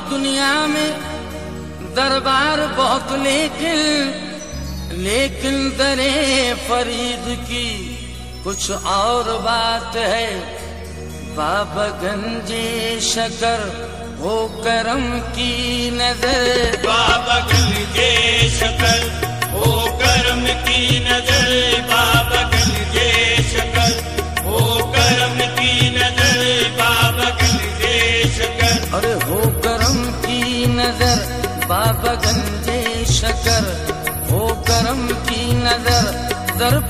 दुनिया में दरबार बहुत लेकिन लेकिन दरे फरीद की कुछ और बात है। बाबा गंजे शकर हो करम की नज़र। बाबा गंजे शकर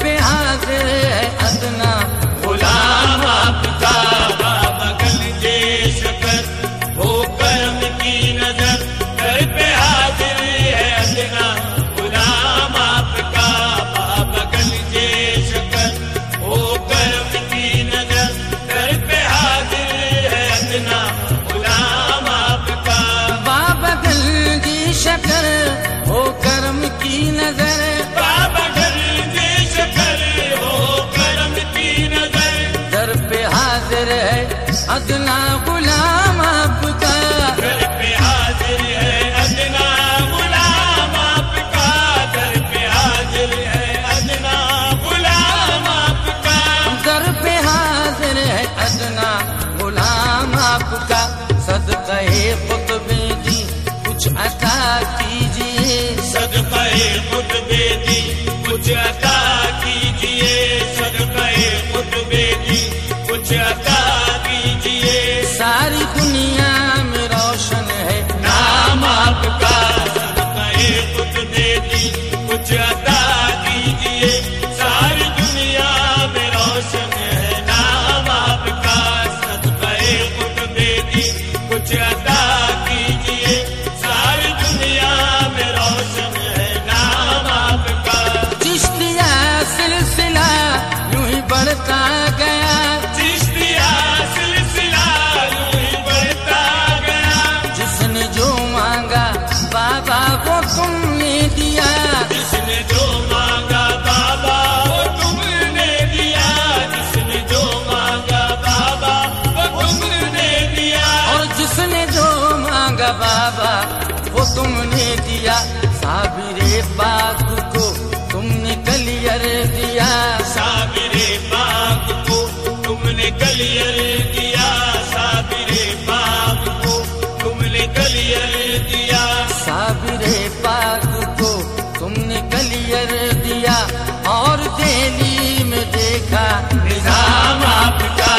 पे हाजिर है अदना। है अदना कलियर दिया। साबिरे बाग को तुमने कलियर दिया। साबिरे बाग को तुमने कलियर दिया। साबिरे बाग को तुमने कलियर दिया। और दिल्ली में देखा निज़ाम आपका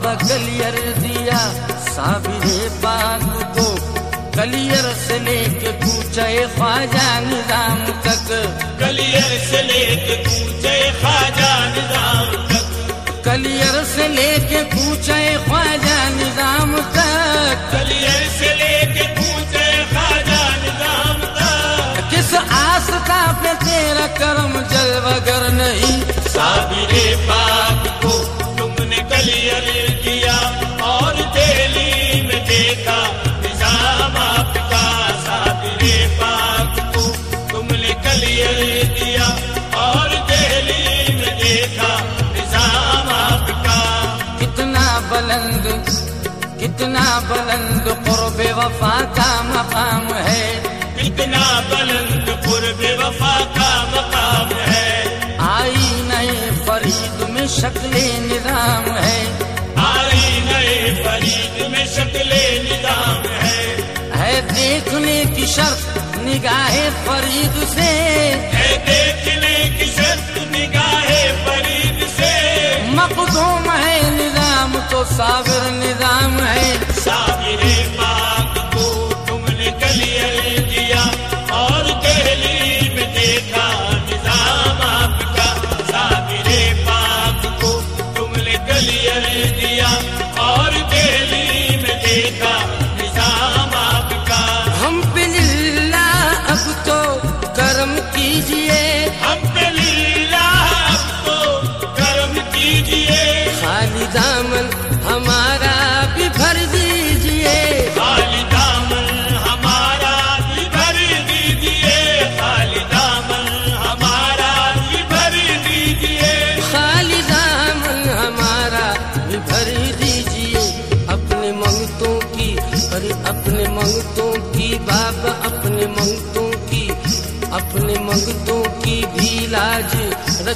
बाबा कलियर दिया साबिरे बाग को। कलियर से लेके पूछे ख्वाजा निज़ाम तक। कलियर से लेके पूछे खाजा निज़ाम तक। कलियर से लेके पूछे ख्वाजा निज़ाम तक। कलियर से लेके पूछे खाजा निज़ाम तक। किस आस्था पे तेरा कर्म जल वगर नहीं। साबिरे बाग को तुमने कलियर दिया और दिल्ली में देखा निज़ाम आपका साबिरे बाग को। तुमने कलियर दिया और दिल्ली में देखा निज़ाम आपका। कितना बुलंद कितना बुलंद कुर्ब वफा का मकाम है। कितना बुलंद पूर्व वफा का मकाम है। आई नए फरीद में शक्ल निज़ाम देखने की शर्त निगाहे फरीद से। है देखने की शर्त निगाहे फरीद से। मखदूम है निज़ाम तो सागर निज़ाम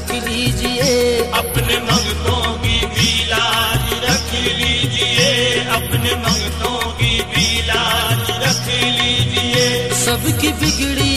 रख लीजिए। अपने मंगतों की बीलाज रख लीजिए। अपने मंगतों की बीलाज रख लीजिए। सबकी बिगड़ी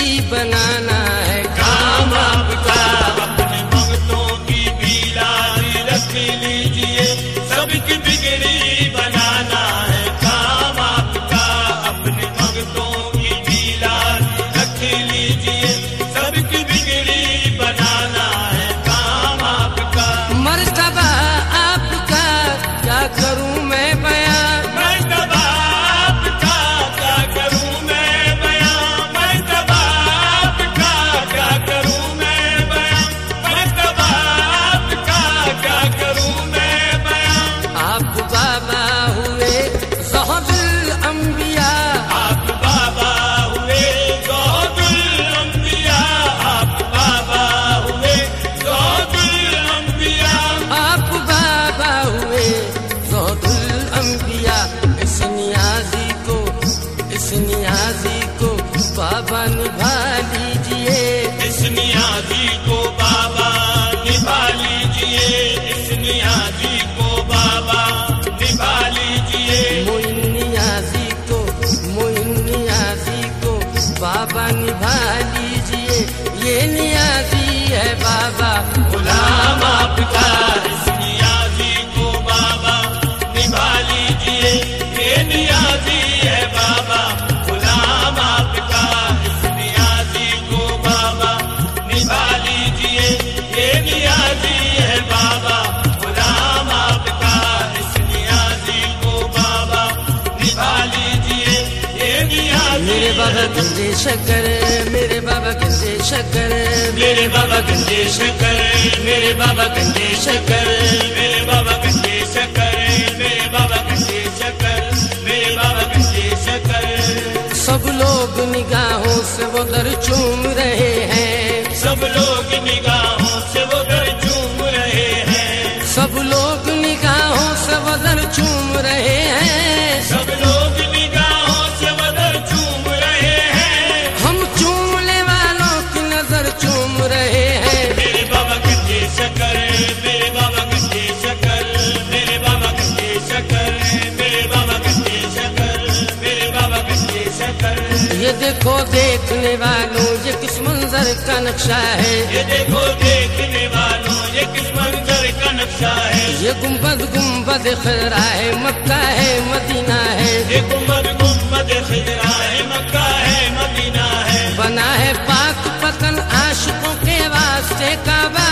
बाबा गंजे शकर मेरे बाबा गंजे शकर मेरे बाबा गंजे शकर मेरे बाबा गंजे शकर मेरे बाबा गंजे शकर मेरे बाबा गंजे शकर मेरे बाबा गंजे शकर सब लोग निगाहों से वो दर चूम रहे हैं। सब लोग निगाहों से वो दर चूम रहे हैं। सब लोग निगाहों से वो दर चूम रहे हैं। देखो देखने वालों ये किस मंजर का नक्शा है? ये देखो देखने वालों ये किस मंजर का नक्शा है? ये गुंबद गुंबद खजरा है मक्का है मदीना है। ये गुंबद गुंबद खजरा है मक्का है मदीना है। बना है पाक पतन आशिकों के वास्ते काबा।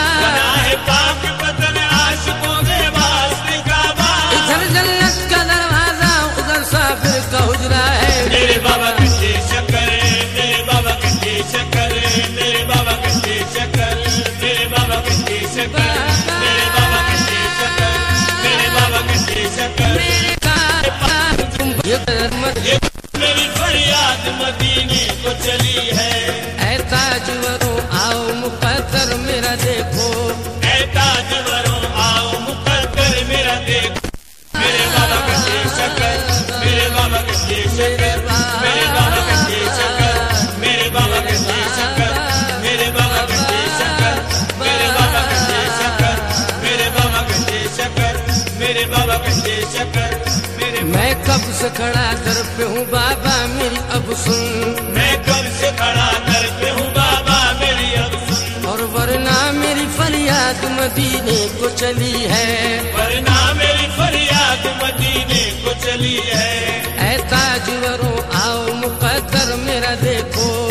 से खड़ा कर पे हूँ बाबा मेरी अब सुन। मैं कब से खड़ा कर पे हूँ बाबा मेरी अब सुन। और वरना मेरी फरियाद मदीने को चली है। वरना मेरी फरियाद मदीने को चली है। ऐसा जुवरों आओ मुकदर मेरा देखो।